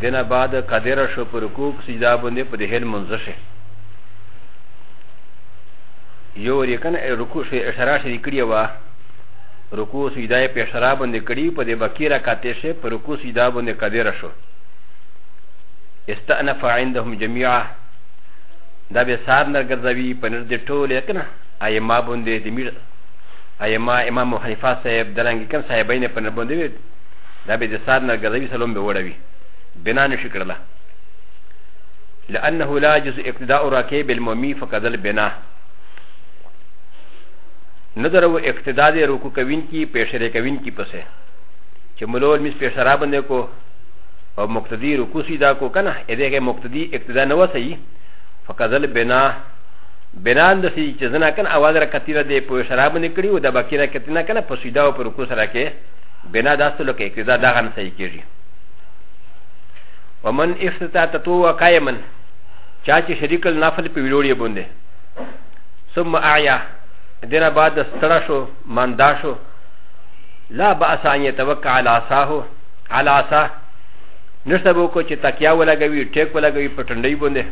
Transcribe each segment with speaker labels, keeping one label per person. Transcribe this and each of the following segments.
Speaker 1: دینه بعد قدر شو پر رکوع په سجدا باندې په دې هل منځ شي یو ریکن رکوع شي اشاره شي کړی و رکوع سجدا په اشاره باندې کړی په دې بکی رکعت شي پر رکوع سجدا باندې قدر شو استأنف عندهم جميعا دا به سار نه ګرځوي په نر دې ټول کنه ایما باندې د میر ایما امام حنیفه صاحب درنګ کم صاحبین په نر باندې دا به د سار نه ګرځوي سلوم به وړوي بنا نشي کړله لأنه لا يجوز اقتداء راکع بالمومي فقد البناء نظر و اقتداء د رکوع کوونکي پېشرې کوونکي پسې چې ملول مس پېشرا باندې کو او مقتدي رکوع سیدا کو کنه اې دغه مقتدي اقتداء نه وسي فقد البناء بنا د سي چې زنا کنه اواز را کتیره د پېشرا باندې کړی او د باقی را کتنه کنه په سیدا او پر رکوع سره کې بنا د اصلو کې اقتضا دا هم صحیح کېږي ومن افتتا تطوع قائما چا چې شریک النافل په ویلوړې باندې ثم اعیا دینه بعد ستړه شو ماندا شو لا باس ان يتوکل على عصاه على عصاه نشته به کو چې تکیا ولګوي ټیک ولګوي پټنډۍ باندې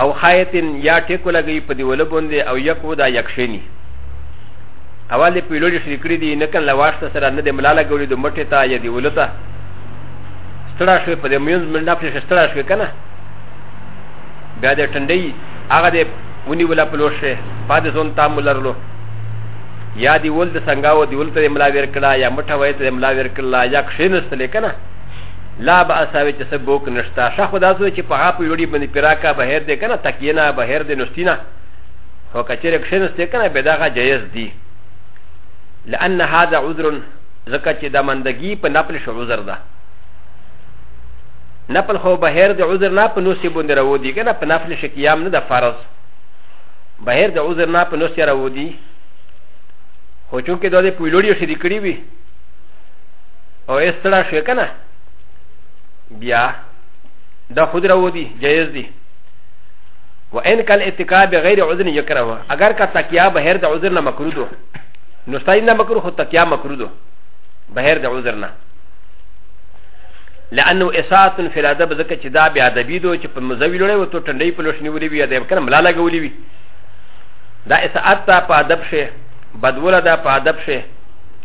Speaker 1: او خایتن یا ټیکو لګی په دیوله باندې او یکو دا یکشینی اول د پیلوډي شری کړی دی نه کله لواشته سره نه د ملا لګولې د مټې ته یا دیوله ته ستړه شوې په دې میونز منډه پرې ستړه شوې که نه بیا د ټنډۍ هغه د ونیوله په لور شوې پاتې ځون تام ولرلو یا دی ول د څنګه و دی ول ته ملا ور کړه یا مټه وای ته ملا ور کړه یا کښینستلې کنه لا به اساوي چې سبوک نشتا شخ دا سو چې په هغه په وړي باندې پیراکا بهر دې کنه تکینا بهر دې نشتینا هو کچره کښینسته کنه به داغه جایز دی لان هذا عذر زکه چې د مندګي په نپل شو عذر ده نپل خو بهر د عذر نه په نوسي باندې راو دي کنه په نفل شي قیام نه د فرض بهر د عذر نه په نوسي راو دي خو چونکې دوی په لوري شریک کړی وي او استړه شوې کنه بیا دا خود راو دي جایز دي و ان کل اتکا بغیر عذر یکره و اگر کا تکیا بهر د عذر نه مکرو دو نو ستای نه مکرو خو تکیا مکرو دو بهر د عذر نه لانه اساعت فی الادب زکه چې دا بیا ادبی دو چې په مزوی لړې و ته ټنډې په لوشنی ولې بیا د کنه ملا لګولې وی دا اساعت په ادب شه بدوله دا په ادب شه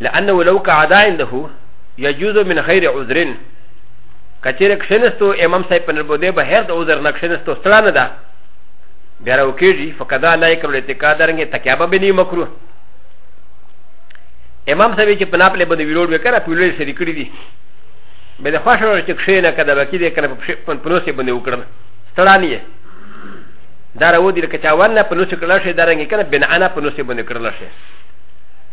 Speaker 1: لانه لو قعد عنده يجوز من خير عذرين کچیر کښینستو امام صاحب په نربوده به هر د عذر نه کښینستو ستړه نه ده بیا راو کېږي فقدا لا یکرو الاتکا درنګې تکیابه به نه مکروه امام صاحب چې پناپ له باندې ویلوډ وکړه په ویلوډ سره کړی دي به د خوښ ورو چې کښینه کده باقي دې کنه په پنوسې باندې وکړم ستړه نه یې دا راو دي لکه چا ونه پنوسې کړل شي درنګې کنه بنا انا پنوسې باندې کړل شي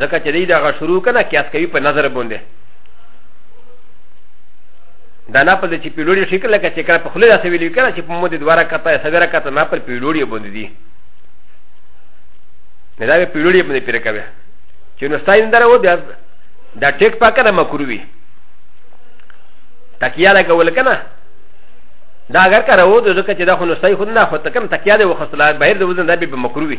Speaker 1: ځکه چې دی دغه شروع کنه قیاس کوي په نظر باندې دا نه په دې چې پیلوړي شکل لکه چې کله په خله داسې ویلي کنه چې په مودې دواره کته یا سګره کته نه پر پیلوړي باندې دي نه دا به پیلوړي باندې پیر کوي چې نو ستاین دره و دا دا ټیک پاک نه مکروي تکیا لګول کنه دا اگر کاره و ځکه چې دا خو نو ستای خو نه خو تکم تکیا دی وخصلا بهر د وزن دا به مکروي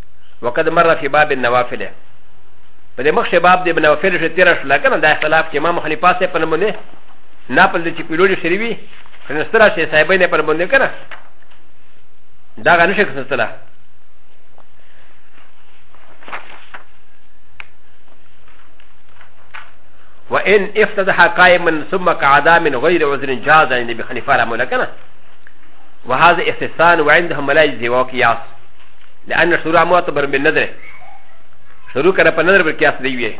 Speaker 1: وقد مر في باب النوافل په دې مخشه باب د ابن نوافل شې تیر شو لکه دا اختلاف چې امام حنیفه سه په نمونه نه په دې چې پیلوړي شری وي فنسترا شې صاحبې نه پر باندې کنه دا غنه شې فنسترا وان افتتح قائما ثم قعدا من غير عذر جاز عند ابي حنيفه رحمه الله كان وهذا استثناء وعندهم لا يجزي وقياس لان شروع معتبر بالنذر شروع کنه په نظر کې اصلي وي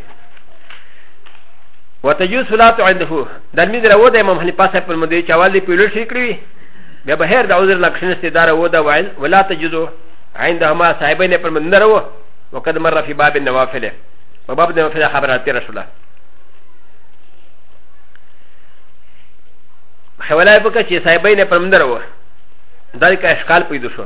Speaker 1: وتجوز صلات عنده د المذر و د امام حنیفه صاحب په مدې چوال دی پیلو شي کړی بیا به هر د عذر لکشن ست دار و دا وعل ولا تجوز عندهما صاحبین پر منذر و وقد مر في باب النوافل وباب النوافل خبرات رسول الله حواله بکه چې صاحبین پر منذر و دا کا اشکال پیدا شو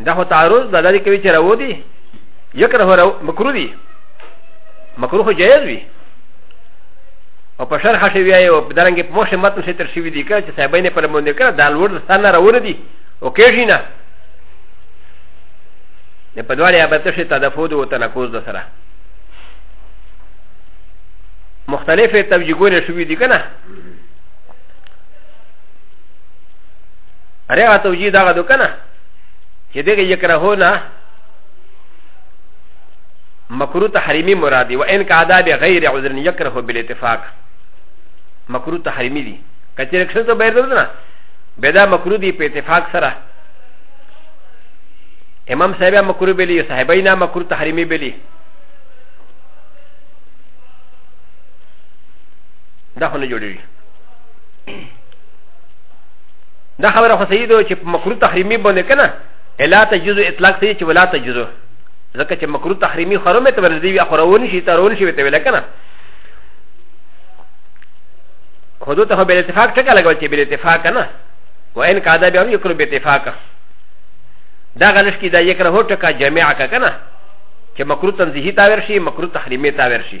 Speaker 1: دا هو تعرض دا داري كوي چراو دي يكره مكرو دي مكروه جائز بي او په شرح شوی وي او درنګ په موشه متن سي تر شوی دي که چې صاحبینه پر مونږ کړه دا لور ستانه راور دي او کېږي نه نه په دواړه ابته شي تدفود او تناقض د سره مختلفه توجیهونه شوی دي کنه اره هغه توجیه دغه دو کنه چې دغه یکرهونه مکروه تحریمی مراد دی و ان کادا به غیر عذر یکره بالاتفاق مکروه تحریمی دی کچې رکشن ته بیر درته نه بدا مکروه دی په اتفاق سره امام صاحب مکروه بلی صاحبینا مکروه تحریمی بلی دا خو نه جوړیږي دا خبره خو صحیح ده چې په مکروه تحریمي باندې که نه الا تجوز اطلاق صحیح چې ولا تجوز ځکه چې مکروه تحریمي خرمه ته ورځي وي خورون شي ترون شي ته ویل که نه خو دوی ته خو بل اتفاق ټکه لګول چې بل اتفاق که نه وان کادا بیا هم یکرو بې اتفاقه دا غلش کې دا یکره هو ټکه جمع که که نه چې مکروه تنزیهي تاویر شي مکروه تحریمي تاویر شي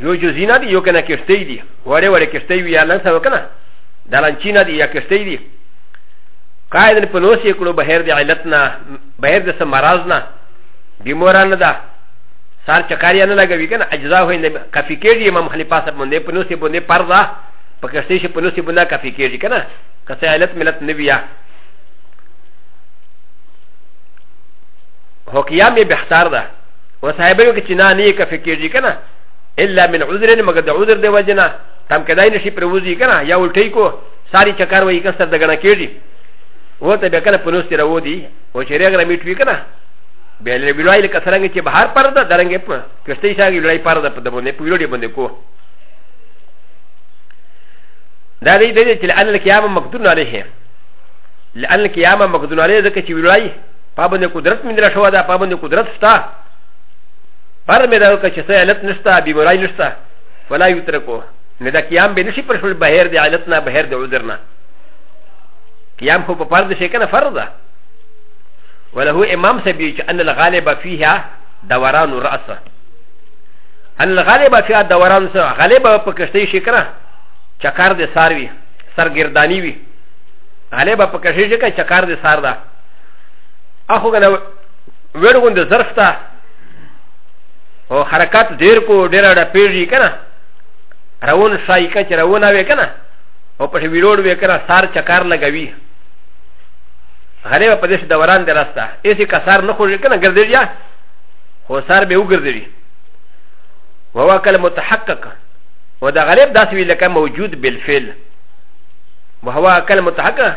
Speaker 1: یو جزینا دی یو کنه کشته دی وړه وړه کشته وی الان سم کنه دلانچینا دی یا کشته دی قائد په نوس یې کړو بهر دی علتنا بهر د سمرازنا بیموران ده سار چکاریا نه لګوي کنه اجزا هو نه کافی کېږي امام خلیفہ صاحب باندې په نوسې باندې پردا په کشته شي په نوسې باندې کافی کېږي کنه کسه علت ملت نه بیا هو قیام به اختار ده و صاحبه که چنا نه که فکرږي کنه الا من عذر مګر د عذر دی وجنه تم کدای نشي پر وځي کنه یا الټی کو ساری چکر وای کسر دغنه کیږي و ته به کنه پنوس تر و دی او چې رګ رمیټ وی کنه به له ویلای له کسرنګ چې بهر پر ده درنګ په کشته شاګي ویلای پر ده په دمونه په ویلای باندې کو دا دی د چې لئن القيامه مقدور عليه لئن القيامه مقدور عليه ځکه چې ویلای پابند قدرت من دل شوا دا پابند قدرت ستا پر می دا که چه سا علت نشتا بیمرائی نشتا فلا یترکو نه دا قیام به نشی پر شول بهر دی علت نه بهر دی عذر نه قیام خو په فرض شي کنه فرض ده وله امام سبي چې ان الغالب فيها دوران راسه ان الغالب فيها دوران سره غالب په کشته شي کنه چکر د ساروي سرګردانی وي غالب په کشته شي کنه چکر د سار ده اخو کنه ورغون د ظرف ته او حرکت ډیر کو ډیر ډا پیږي کنه روان شای کچ روان وې کنه او په ویروډ وې کنه سار چکار لګوي غریب په دې دوران د راسته ایسي کسار نه خوږي کنه ګرځي یا خو سار به وګرځي وهو کله متحقق و د غریب داسې وی لکه موجود بالفعل وهو کله متحقق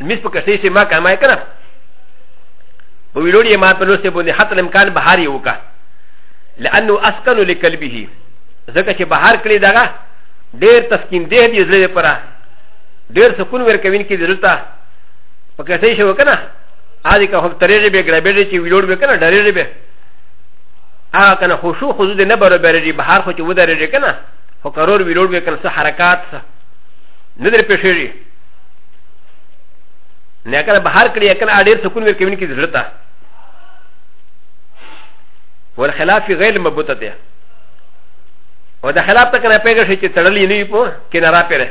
Speaker 1: المس په کشتۍ سي ما کړه ما یې کړه په ویلوړي یې ما په لوسې باندې حتی الامکان بهار یې وکړه لأنه اسکن لقلبه ځکه چې بهار کړی دغه ډېر تسکین دی دې زړه لپاره ډېر سکون ورکوین کې درته په کشتۍ شو کنه هغه که هم ترېږي به ګربېږي چې ویلوړ به کنه ډېرېږي به هغه کنه خوشو خو دې نه برابرېږي بهار خو چې ودرېږي کنه خو کرور ویلوړ به کنه څه حرکات څه نه درې پېښېږي نه کنه بهر کړی کنه اړیر سکون ور کوي کې ضرورت ده ول خلاف غیر مبوته ده او د خلاف ته کنه پیګه شي چې تړلې نه په کنه را پیره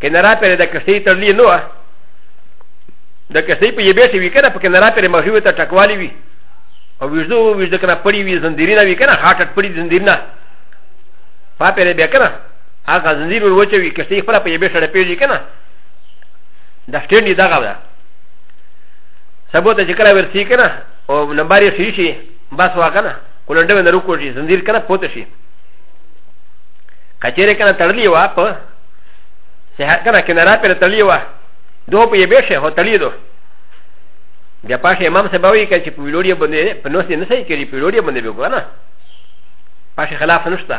Speaker 1: کنه را پیره د کشتی تړلې نه و د کشتی په یبه شي وکړه په کنه را پیره مخیو ته ټکوالی وی او وجدو وجد کنه پړی وی زندیرینه وی کنه هاټټ پړی زندیرینه پا پیره بیا کنه هغه زنجیر ور وچوي کښتۍ خپله په یبې سره پیژي که نه د سټینډ یې دغه ده سبو ته چې کله ورسي که نه او نمبر یې صحیح شي بس وا که نه کولنډه به نه روکو شي زنجیر که نه پوته شي که چېرې که نه تړلې وه په که نه کناره پرې تړلې وه دو په یبې شي هو تړلې دو بیا پاشه امام صاحب وایي که چې په ویلوړیه باندې په نوس یې نه صحیح کړي په ویلوړیه باندې به وکړه نه پاشه خلاف نشته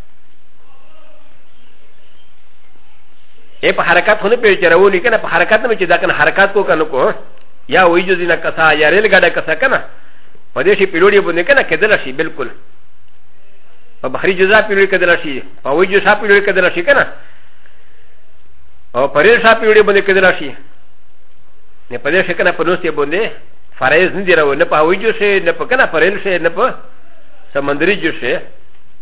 Speaker 1: ا په حرکت خو نه پی چرولي کنه په حرکت نه چې دا کنه حرکت کو کنه کو یا وی جو دینه کسا یا ریل ګاډه کسا کنه په دې شي پیلوړي باندې کنه کېدل شي بالکل په بحري جزا پیلوړي کېدل شي په وی جو شا پیلوړي کېدل شي کنه او په ریل شا پیلوړي باندې کېدل شي نه په دې شي کنه په نوستي باندې فرایز نه دی راو نه په وی جو شي نه په کنه په ریل شي نه په سمندري جو شي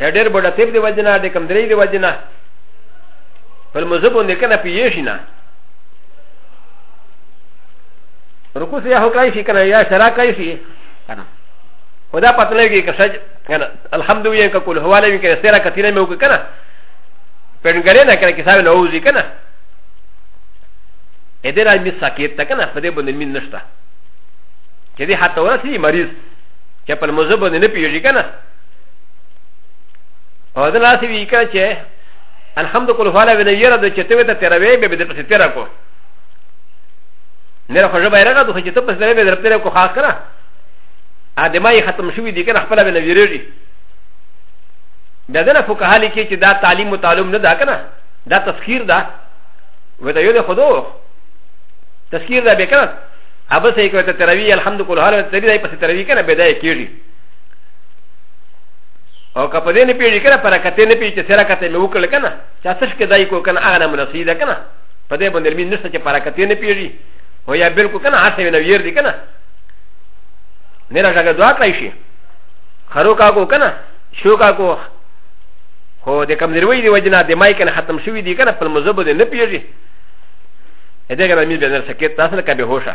Speaker 1: ا ډېر بډ تیب دی وجنا د کم درې دی وجنا په مذهب باندې کنه پیې شي نه رکو سي هو کای شي کنه یا شرا کای شي کنه خدا پته لګي که سج کنه الحمدلله که کول حواله وی کنه سره کتیره مې وک کنه پنګړې نه کنه کیسه نه وځي کنه ا دې راځي ساکت ته کنه په دې باندې مين نشته چې دې حتی ورسي مریض چې په مذهب باندې نه پیږي کنه او د لاس وی کړه چې الحمد کول فالا وی نه یره د چته وته تیر وی به د پسې تیر کو نه راخه جبا یره د چې ته پسې به د تیر کو خاص کړه ا د مای ختم شوی دی کنه خپل به نه ویریږي بیا دنه فقها لیکي چې دا تعلیم او تعلم نه دا کنه دا تذکیر ده وته یو د خدو تذکیر ده به کنه ابسه یې کوي ته تروی الحمد کول حال ته دې پسې تروی کنه به دا یې کیږي او که په دې نه پیږي کنه پر کته نه پیږي چې سره کته مې وکړل کنه چې څه شکه دای کو کنه هغه نه مناسب ده کنه په دې باندې مين نشته چې پر کته نه پیږي او یا بالکل کنه هر څه نه ویر دي کنه نه راځه دعا کوي شي خرو کا کو کنه شو کا کو هو د کم دروي دی وجنا د مای کنه ختم شوی دی کنه پر مزبو دې نه پیږي اته کنه مين به نه سکت تاسو نه کبه هوشه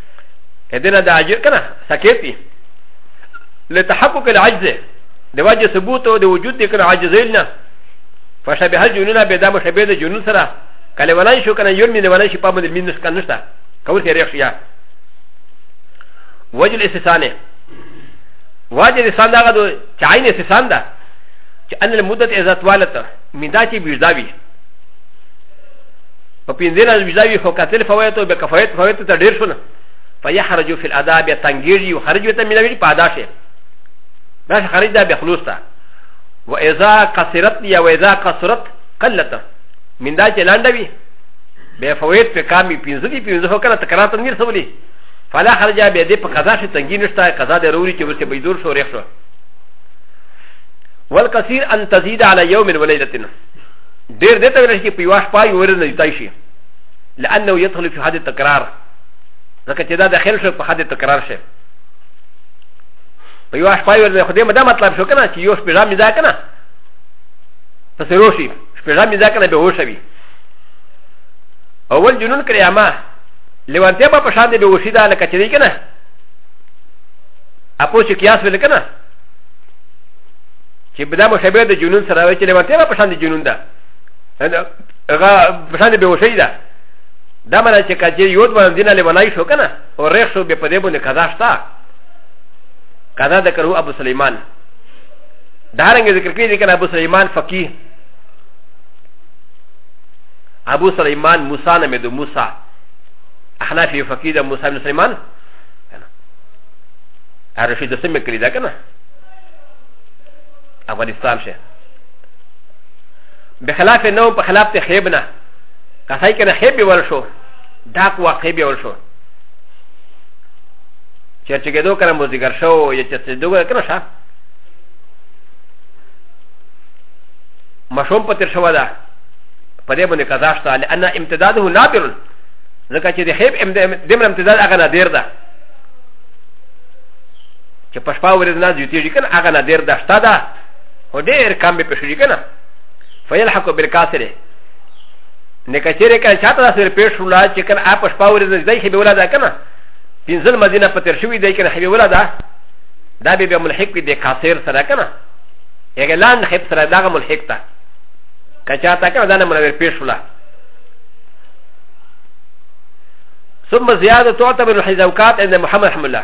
Speaker 1: ا د ن د عجز کنه سکیتی لتحقق العجز د وجه ثبوت او د وجود د کنه عجزیل نه فشبه الجنون به دا مشبه د جنون سره کله ولای شو کنه یون می نه ولای شي په مدل مين نشته نشته کول سره ریښ یا وجه الاستثانه وجه الاستثان دا غو چې عین استثان ده چې ان المدت اذا طوالت مدا چې بيزاوي په پنځه نه ویزاوی خو کتل فوایت او به کفایت فوایت ته ډیر شونه فیحرجو فی الادا بیا تنګیږي او خرج ته مینوي په ادا شي دا شي خرج دا بیا خلوص ته و اذا قصرت یا و اذا قصرت قلت من دا چې لانده وي بیا فوایت په کامي پنځه دي پنځه هو کنه تکرار تنویر سولي فلا خرج بیا دې په قضا شي تنګی نشته قضا د روري چې ورته بيدور شو ریښ شو والکثیر ان تزيد على يوم وليله ډېر دې ته ویل شي په یوه شپه یو ورځ نه جوتای شي لانه یدخل فی حد تکرار ځکه چې دا داخل شو په حد تکرار شي په یوه شپه یو ورځ خو دې مدا مطلب شو کنه چې یو شپه ځامي دا کنه په سرو شي شپه ځامي دا کنه به هوښوي اول جنون کړی اما لیوانتیا به په شان دې به وشي دا لکه چې دی کنه اپو چې قیاس ویل کنه چې بدا مشابه د جنون سره وي چې لېوانتیا په شان د جنون ده هغه په شان د بېهوشۍ ده دا معنی چې که چې یو دوه دینه لېونای شو که نه او ریښ شو بیا په دې باندې قضا شته قضا د کرو ابو سلیمان دا رنګ ذکر کړی دی که نه ابو سلیمان فقیه ابو سلیمان موسی نه مې د موسی احناف یو فقیه د موسی بن سلیمان رشید سمې کړی ده که نه افغانستان شه بخلاف نو په خلاف ته خیب نه کسای کنه خیب ول شو دا کو خیب ول شو چې چې کېدو کنه مو ذکر شو یا چې څه دوه کنه شه مشوم په تر شو ده په دې باندې قضا شته لأن امتداده نادر ځکه چې د خیب دمر امتداد هغه نادر ده چې په شپه ورځ نه زیاتېږي که نه هغه نادر ده شته ده خو ډېر کم به پېښېږي که نه فیلحق بالکاسره نه که چېرې که چاته داسې ور پېښ شوله چې که نه هغه په شپه ورځ نه زیاتېږي حبیوله ده که نه پنځل مدینه په تېر شوي دی که نه حبیوله ده دا به بیا ملحق وي د کاسر سره که نه هغه لاندې حب سره دغه ملحق ده که چاته که نه دا نه منور پېښ شوله ثم زيادة تعتبر الحزوكات عند محمد رحمه الله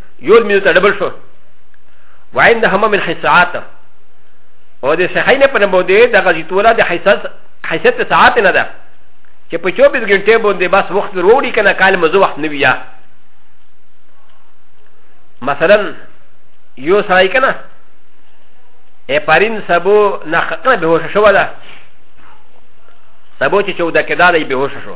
Speaker 1: يول ميزو تدبل شو وعند هما من حساعات او د صحينه په نبو دي د غزي تولا د حساس حساسه ساعت نه ده چې په 24 غنټه باندې بس وخت وروړي کنه کال مزو وخت نه ویا مثلا یو سړی کنه ا پرین سبو نه خطر به هوښ شو ده سبو چې 14 کې دا دی به هوښ شو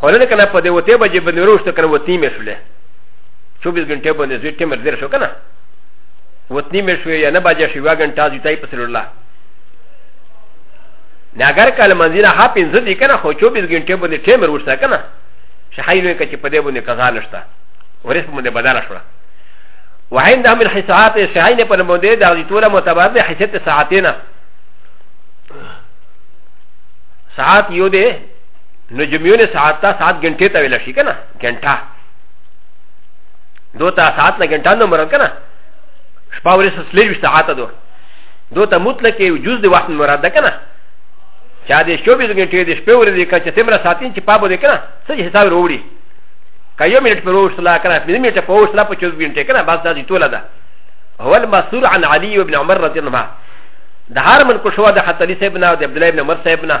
Speaker 1: خو نه کنه په دې وته بجې باندې وروسته کنه وتی مې شولې 24 غنټه باندې زوی ټیم زیر شو کنه وتنی مې شوې یا نه باجه شوې واګن تاسو تای په سر الله نه اگر کله منځینه ها پنځه دي کنه خو 24 غنټه باندې ټیم وروسته کنه شحای نو کچ په دې باندې قضا نشته ورس باندې بدل شو وعند هم الحساعات شحای نه په باندې د دې ټوله متبادل حساب ساعتینه ساعت یو دی نو جمعونه ساعت ته ساعت غنټه ته ویل شي کنه غنټه دوته ساعت نه غنټه نه مراد کنه شپه ورځ سلیج وشته هاته دو دو ته مطلق یو جز دی وخت مراد ده کنه چا دې شپې د غنټې دې شپې ورې دې کړه چې تمره ساتین چې پابو دې کنه څه چې حساب وروړي که یو منټ پر وښلا کنه پنځه منټه په وښلا په چوز غنټې کنه بس دا دې توله ده هو المسور عن علي بن عمر رضي الله عنه ده هر من کو شو ده حتی علي صاحب نه او ده عبد الله بن عمر صاحب نه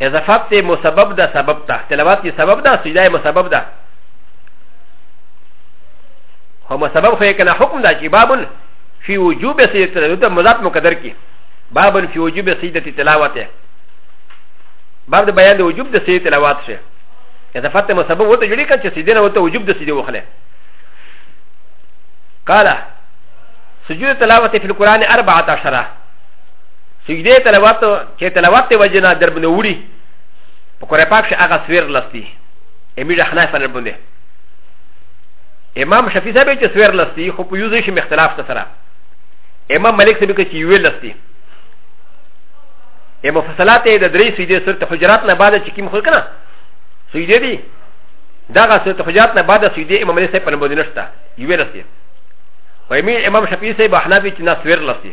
Speaker 1: اضافت مسبب ده سبب ده تلاوات کی سبب ده سجده مسبب ده هو مسبب خو کنه حکم ده چې بابن فی وجوب سجده تلاوت مضاف مقدر کی بابن فی وجوب سجده تلاوت باب د بیان د وجوب د سجده تلاوت شه اضافت مسبب وته جوړی کړه چې سجده نه وته وجوب د سجده وخله قال سجود تلاوت فی القرآن 14 سجده تلاوت چې تلاوت ته وجنا در باندې وړي په قرآن پاک شي هغه سویر لستی امیر حنیفه نه باندې امام شفیع صاحب چې سویر لستی خو په یوزې شي اختلاف ته سره امام ملک صاحب کې چې یو لستی ا مفصلات د درې سجده سورته حجرات نه بعد چې کوم خلک نه سجده دي دا غا سورته حجرات نه بعد سجده امام علی صاحب په نبوت نشته یو لسته و امام شفیع صاحب احناف چې ناسویر لسته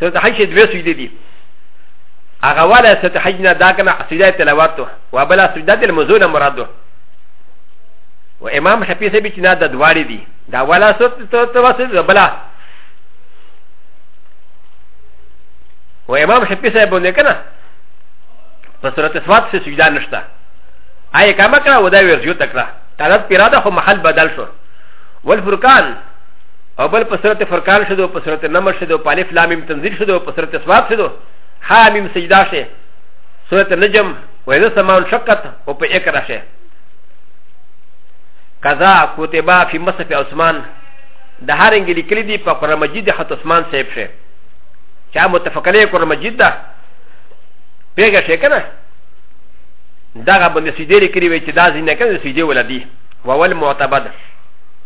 Speaker 1: سورة حج شي دوه سجدي دي هغه والا سورة حج نه دا کنه سجده تلاوت و بلا سجده د مزونه مراد ده و امام شفیع سبی چې نه د دواړي دي دا والا سورة توسل و بلا و امام شفیع سبی باندې کنه په سورة سواد سره سجده نشته آیا کما کړه و دا ورجو تکړه طلب پیراده خو محل بدل شو والفرقان او بل په صورت فرقان شدو په صورت نمر شدو په الف لام میم تنزیل شدو په صورت اسواد شدو حا میم سجدا شه صورت نجم و اذا سمان شقت او په اقرا شه قضا کتبا فی مصف عثمان د هر انګ لیکلی دی په قرآن مجید د خط عثمان صاحب شه چا متفقله قرآن مجید ده پیګه شه کنه دغه باندې سیدې لیکلی وی چې دا ځینې کنه سیدې ولدی وول معتبر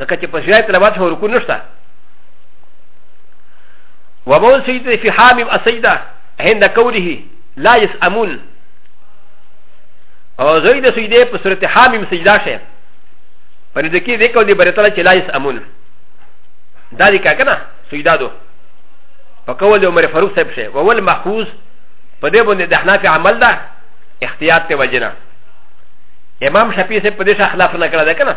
Speaker 1: ځکه چې په سجده تلاوت هو رکوع نشته ومن سجد في حامم السجده عند قوله لا يسأمون او زوی د سجده په صورت حامم سجده شه په دې کې د کو دې برتل چې لا يسأمون دا دې کا کنه سجده دو په کول عمر فاروق صاحب شه وول محفوظ په دې باندې د حناف عمل ده احتیاط ته وجنه امام شفیع صاحب په دې خلاف نه کړه ده کنه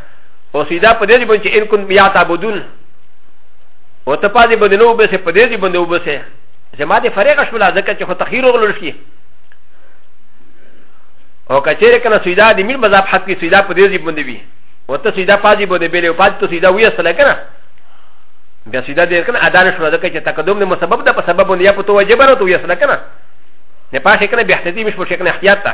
Speaker 1: او سیدا په دې باندې چې ان کن بیا تعبدون او ته پاتې باندې نو به سه په دې باندې وبه سه زما دې فرق شول ځکه چې خو تخیر غلل شي او کچېره کنه سیدا دې میر مذهب حق کې سیدا په دې باندې وي او ته سیدا پاتې باندې بیلې او پاتې ته سیدا وې سره کنه بیا سیدا دې کنه ادا نه شول ځکه چې تقدم نه مسبب ده په سبب باندې یا په تو واجب نه تو یې سره کنه نه پاشه کنه به احتیاط مش په شکنه احتیاط ته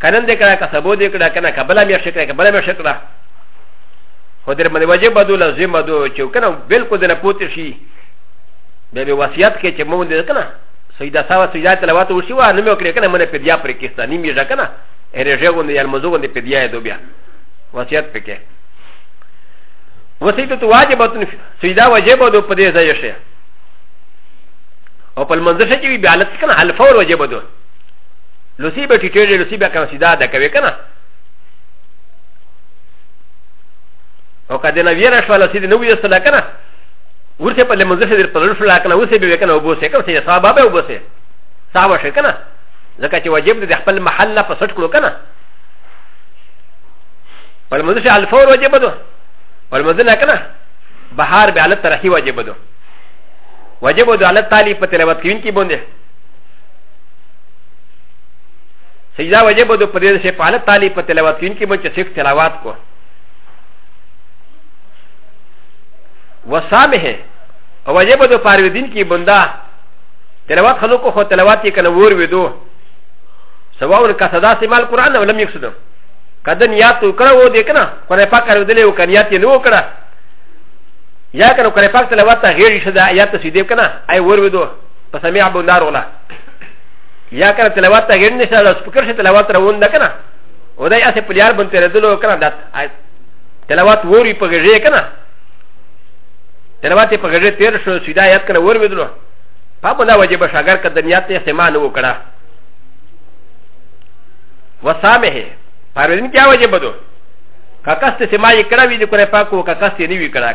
Speaker 1: کنن دې کړه که سبو دې کړه کنه که بله میاشت کړه که بله میاشت کړه خو در باندې واجب بدو لازم بدو چې کنه بالکل دې نه پوتې شي بیا به وصیت کې چې مونږ دې کنه سیدا ساوا سیدا تلاوت وشي وا نه مې وکړې کنه مونږ په بیا پرې کېسته نیم یې ځکنه رژه غوندې یا لمزو غوندې په بیا دو بیا وصیت پکې وصیت تو واجب سیدا واجب بدو په دې ځای شي او په منځ کې بیا حالت کنه حلفور واجب بدو لوسی به ټیټه دی لوسی به کنه سیده ادا کوي کنه او که د نه ویره شوه لوسی دې نه ویستله کنه ورته په لمونځ سره په لور شوله کنه اوسې به وې کنه وبوسې کنه سې صحابه به وبوسې صحابه شي کنه ځکه چې واجب دی د خپل محل نه په سټ کړو کنه په لمونځ سره الفور واجب ده په لمونځ نه کنه بهار به حالت ترحی واجب ده واجب ده حالت تالی په تلاوت کوونکي باندې سجده وجب د پرې سه پاله تعالی په تلاوت کین کې بچ صرف تلاوت کو وسامه او وجب د پاره دین کې بندا تلاوت خلکو خو تلاوت یې کنه ور ودو سواء کسدا سمال قران ولم یقصد کده نیات وکړه و دې کنه قرآن پاک کړو دلې وکړه نیات یې نه وکړه یا کنه قرآن پاک تلاوت ته غیر شدا یا ته سیدې کنه ای ور ودو پس مې ابو نار ولا یا کنه تلاوت ته غیر نشه د سپکر شه تلاوت روان ده کنه او دای اسه په یار بنته ردلو کنه د تلاوت وری په غیر کنه تلاوت په غیر تیر شو سیدا یاد کنه ور ودلو په بنا وجه به شاګر ک دنیا ته استعمال وکړه وسامه پروین کیا وجه بدو کاکاست ته ما یې کړه وی د کړه پاکو کاکاست یې نیوی کړه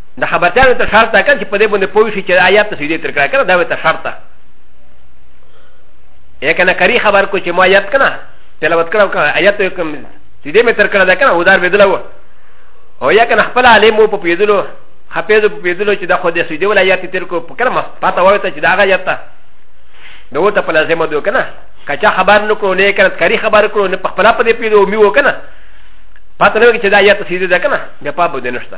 Speaker 1: د خبرتیانو ته شرط ده کنه چې په دې باندې پوه شي چې آیات ته سجدې تر کړه کنه دا به ته شرط ده یا کنه کری خبر کو چې ما آیات کنه تلاوت کړو کنه آیات ته کوم سجدې مې تر کړه ده کنه ودار بدل و او یا کنه خپل عالم په پیدلو خپېدو په پیدلو چې دا خو دې سجدې ولا آیات تر کو په کړه ما پاته وایته چې دا هغه آیات ته نو ته په لازمه دو کنه کچا خبر نو کو نه کنه کری خبر کو نه په خپل په دې پیدو میو کنه پاته نه چې دا آیات سجدې ده کنه بیا پابو دې نشته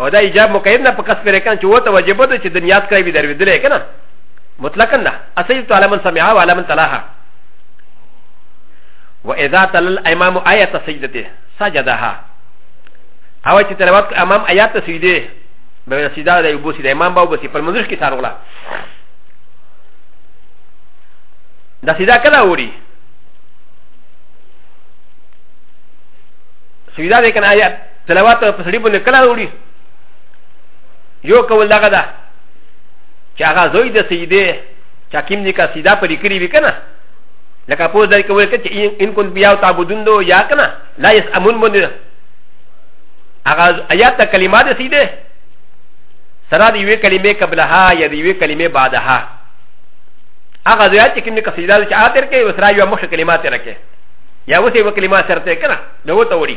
Speaker 1: او دا ایجاب مقید نه په کسب رکان چې وته واجب ده چې د نیاز کوي به درویدلې کنه مطلقا نه اسید تعالی من سمع او علم تلاها و اذا تل الامام آیت سجدته سجدها او چې تلاوت امام آیات سجده به سجده د ابو سید امام باو بسی پر منځ کې سارغلا دا سجده کله وری سجده ده کنه آیات تلاوات په سړي باندې کله وروړي یو کول دغه ده چې هغه زوی د سیدې چې حکیم دې کا سیدا پرې کړی وي که نه لکه پوز دای کوي چې ان کن بیا او تعبدون دو یا که نه لا یس امون باندې هغه آیات ته کلمه د سیدې سره د یوې کلمې قبلها یا د یوې کلمې بعدها هغه زوی چې کوم کا سیدا چې آتر کې وسرا یو مخ کلمات رکه یا اوس یو کلمه سره ته که نه نو ته وړي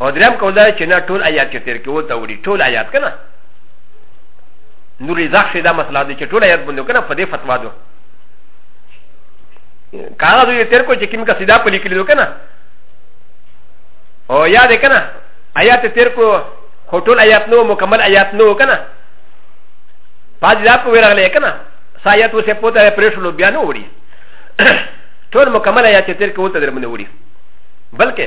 Speaker 1: او دریم قول دا چې نه ټول آیات چې تیر کې وته وړي ټول آیات کنه نور ځخ شي دا مسله ده چې ټول آیات باندې کنه په دې فتوا ده کاغه دوی تیر کو چې کوم کا سیدا په لیکلو کنه او یا دې کنه آیات تیر کو خو ټول آیات نو مکمل آیات نو کنه پاج دا په ورغلې کنه سایت وسه پوته پرېښلو بیا نو وړي ټول مکمل آیات تیر کو ته درمنه وړي بلکې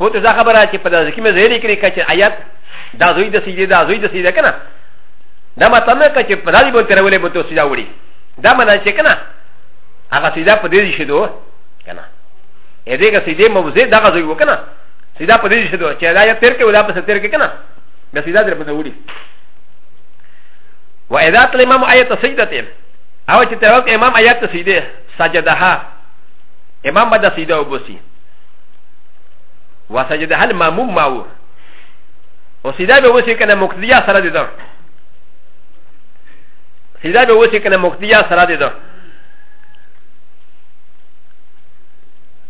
Speaker 1: هو ته دا خبره چې په داسې کې مې زه لیکلې که چې آیات دا زوی د سیدې دا زوی د سیدې که نه دا مطلب نه که چې په داسې باندې راولې به ته سیده وړي دا معنا چې که نه هغه سیده په دې شي دوه که نه ا دې که سیدې موضوع دغه زوی و که نه سیده په دې شي دوه چې دا یا تیر کې ولا په ستیر کې که نه بیا سیده در باندې وړي و اذا تل امام آیت سیدته او چې ته امام آیت سیده سجدها امام به د سیده وبوسي وسجد هل ماموم ماو او سیدا به وسی کنه مقتدیا سره دي ده سیدا به وسی کنه مقتدیا سره دي ده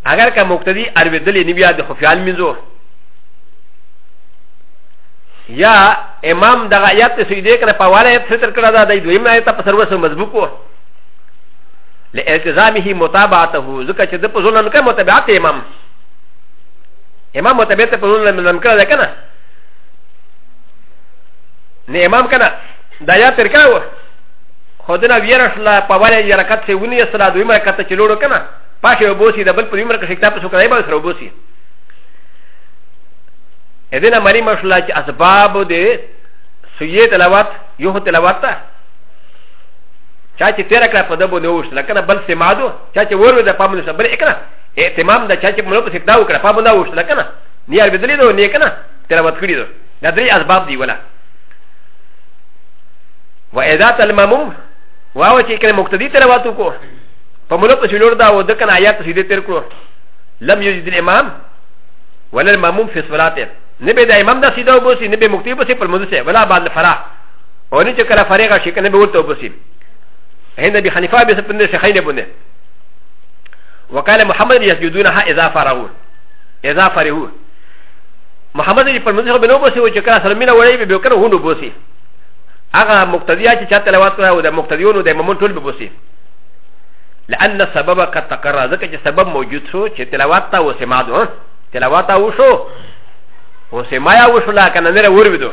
Speaker 1: اگر که مقتدی ارویدلی نبیا د خفیال منزو یا امام دغه آیات ته سجده کنه په والا آیات ستر کړه دا د دویم آیات په سروسه مضبوط کو لالتزامه متابعته ځکه چې د په ځول نه کوي متابعت امام امام متابعت په ځول نه نه کړل کنه نه امام کنه دا یا تر کاو خودنا ویره شلا په وړه یې رکعت څه ونی سره دوی مرکته چلوړو کنه پاشه وبوسی د بل په یمر کې کتاب څو کړای به سره وبوسی ا د ن م ر ي م ش ل ا ج أ س ب ا ب د ي س ي ت ل و ا ت ي ه ت ل و ا ت چا چې تیر کړه په د بو نه وښت لکه نه بل سمادو چا چې ورو د پامن سره بل اکره اهتمام د چا چې مړ په سکتا وکړه پامن نه وښت لکه نه نیر بدلی دو نه کنه تلاوت کړی دو دا درې اسباب دی ولا و اذا تلممم واو چې کله مقتدی تلاوت وکړو په مړ په شلور دا و د کنه آیات سیده تیر کړو لم یجد الامام ولا الماموم في صلاته نبي دا امام دا سيدا وبوسي نبي مكتوب بوسي پر مدرسه ولا بعد الفرح او نه چې کله فارغه شي کنه به ورته وبسي هند ابي حنيفه به سپند شي خاين بونه وقال محمد يسجدونها اذا فرغوا اذا فرغوا محمد دې پر مزه بنو بوسي او چې کله سره مینه وړي به کنه هونو بوسي هغه مقتدیات چې چاته لوات کړه او د مقتدیونو د امامون ټول به بوسي لأن السبب قد تقرر ذكر چې سبب موجود شو چې تلاوات تا وسماد و تلاوات تا وشو وسمایا وشو لا کنه نه ور ودو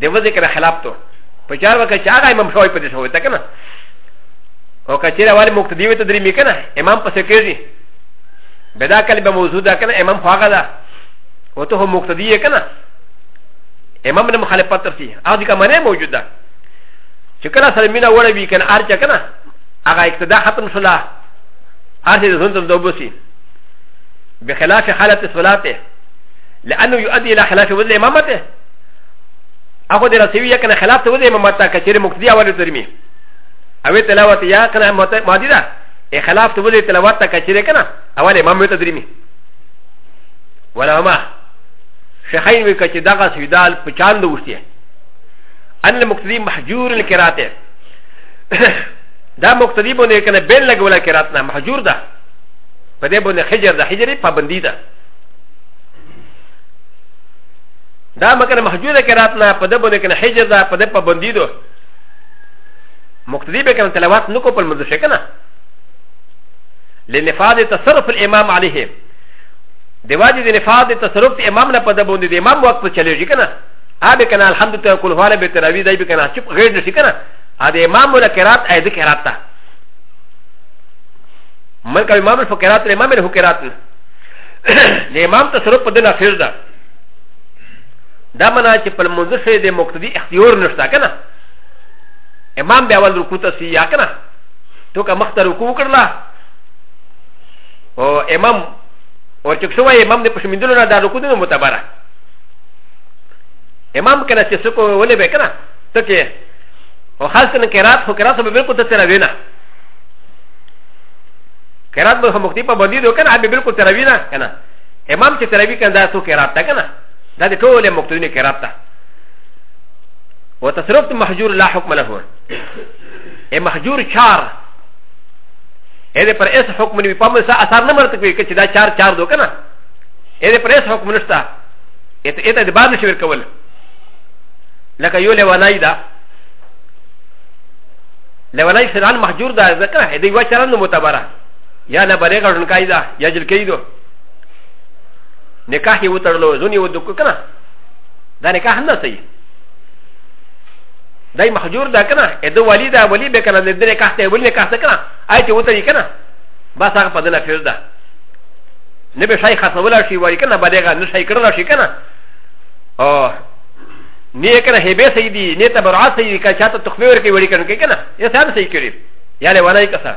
Speaker 1: د و ذکر خلاف ته په چار وکړه چې هغه امام شوی پدې شوی ته کنه او کچېره والي مقتدی وي ته درې می کنه امام پسې کېږي بدا کله به موضوع ده کنه امام خواغه ده او ته هم مقتدی یې کنه امام نه مخالفت تر سي هغه کا معنی موجود ده چې کله سره مینا وړه وی کنه ارچا کنه هغه اقتدا ختم شولا ارچا د زنتم دوبسي بخلاف حالت صلاته لانه يؤدي الى خلاف وزن امامته هغه د رسوي یا کنه خلاف ته ودی ممتا کچری مقتدی اول ترمی او تلاوت یا کنه مادی دا ای خلاف ته ودی تلاوت ته کچری کنه اول امام ته درمی ولا ما شیخین وی کچ دغه سیدال په چاند وشتیه ان المقتدی محجور الکراته دا مقتدی بونه کنه بین لګولا کرات نه محجور ده په دې بونه حجر ده حجری پابندی ده دا مکان محجور ده کرات نه په دبو نه کنه حجر ده په دبو بندي دو مقتدي به کنه تلاوات نکو په مزه شکنه لنفاذ تصرف الامام عليه د واجب د نفاذ د تصرف د امام نه پد باندې د امام وخت په چلېږي کنه ا به کنه الحمد ته کول هواله به تراوی دای به کنه چې غیر نشي کنه ا د امام ولا قرات ا د قرات تا ملک امام الفقرات امام الفقرات نه د امام تصرف په دنه خیر ده دا منا چې په منځ کې د مقتدی اختیار نشته کنه امام بیا ول رکوع ته سی یا کنه تو که مخته رکوع کړلا او امام او چې څو امام د پښمیندلو نه دا رکوع نه متبره امام کنه چې څوک ولې به کنه ته کې او خاص کنه قرات خو قرات به بالکل ته تر وینا قرات به مختی په باندې دوه کنه به بالکل تر وینا کنه امام چې تراوی کنه دا څو قرات ده کنه دا د ټول مقتدین قرات ده و تصرف محجور لا حکم له ا محجور چار ا دې پر اس حکم نه پام سره اثر نه مرته کوي چې دا چار چار دو کنه ا دې پر اس حکم نشتا ا ته ته د باب نشور کول لکه یو له ونای دا له ونای سره محجور دا ذکر هدی و چرن متبره یا نه بلغه ژوند کای دا یا جل کای دو نکاح یې وتړلو زونی ودوکو که نه دا نکاح نه صحیح دا محجور ده که نه د والي ده ولي به که نه د نکاح ته ولي نکاح ته که نه آی چې وتړي که نه بس هغه په دنه فیوز ده نه به شای خاصولا شي وایي که نه بدېغه نه شای کړلا شي که نه او نه که نه هیبه صحیح دي نه تبرعات صحیح دي که چا ته تخمه ورکوي وړي که نه که نه یې سم صحیح کړي یا له ونه یې که سره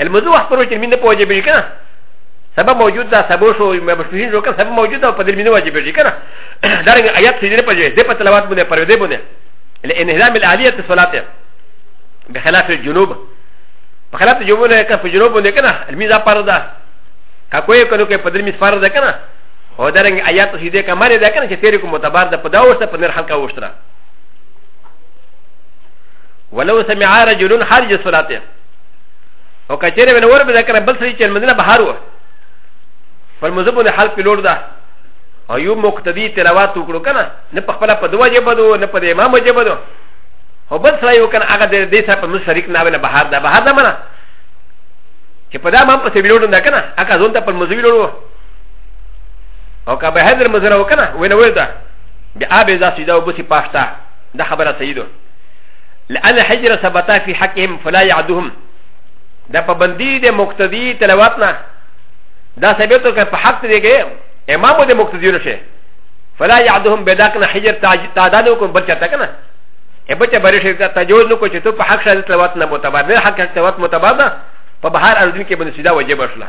Speaker 1: الموضوع اخبرو چې مين نه پوهه به کنه سبب موجود ده سبب شو مشهور شو کنه سبب موجود ده په دې مين واجب به کنه دا رنګ آیات چې دې په دې دې په تلاوت باندې پر دې باندې لانهزام الاليه الصلاه بخلاف الجنوب بخلاف الجنوب نه کنه په جنوب باندې کنه الميزه پر ده کا کوی کنه کې په دې مين پر ده کنه او دا رنګ آیات چې دې کمره ده کنه چې تیرې کوم متبار ده په دا وسته په نر حلقه وشتره ولو سمع رجل خارج الصلاه او کچره به نور به ذکر بل سړي چې مدینه بهر و پر مذهب نه حل پیلوړ ده او یو مقتدی تلاوت وکړو کنه نه په خپل په دوا جبه دو نه په امام جبه دو او بل سړی وکړ هغه د دې سره په مو شریک نه ونه بهر ده بهر ده منه چې په دا ما په سبیل وډن ده کنه هغه ځون ته په مزویل وړو او که به هدر مزره وکنه وینه وړه ده بیا به ځا سیدا وبسی پاشتا دا خبره صحیح ده لأن حجر ثبتا في حقهم فلا يعدهم دا پابندی د مقتدی تلاوت نه دا ثابتو که په حق دی کې امام د مقتدی نشه فلا يعدهم بداکنا حجر تعداد وکم بل چاته کنه ا بچا بری شي ته تجوز نو کو چې ته په حق شاله تلاوت نه متبر نه حق تلاوت متبر ده په بهر ارزو کې باندې سیدا واجب شله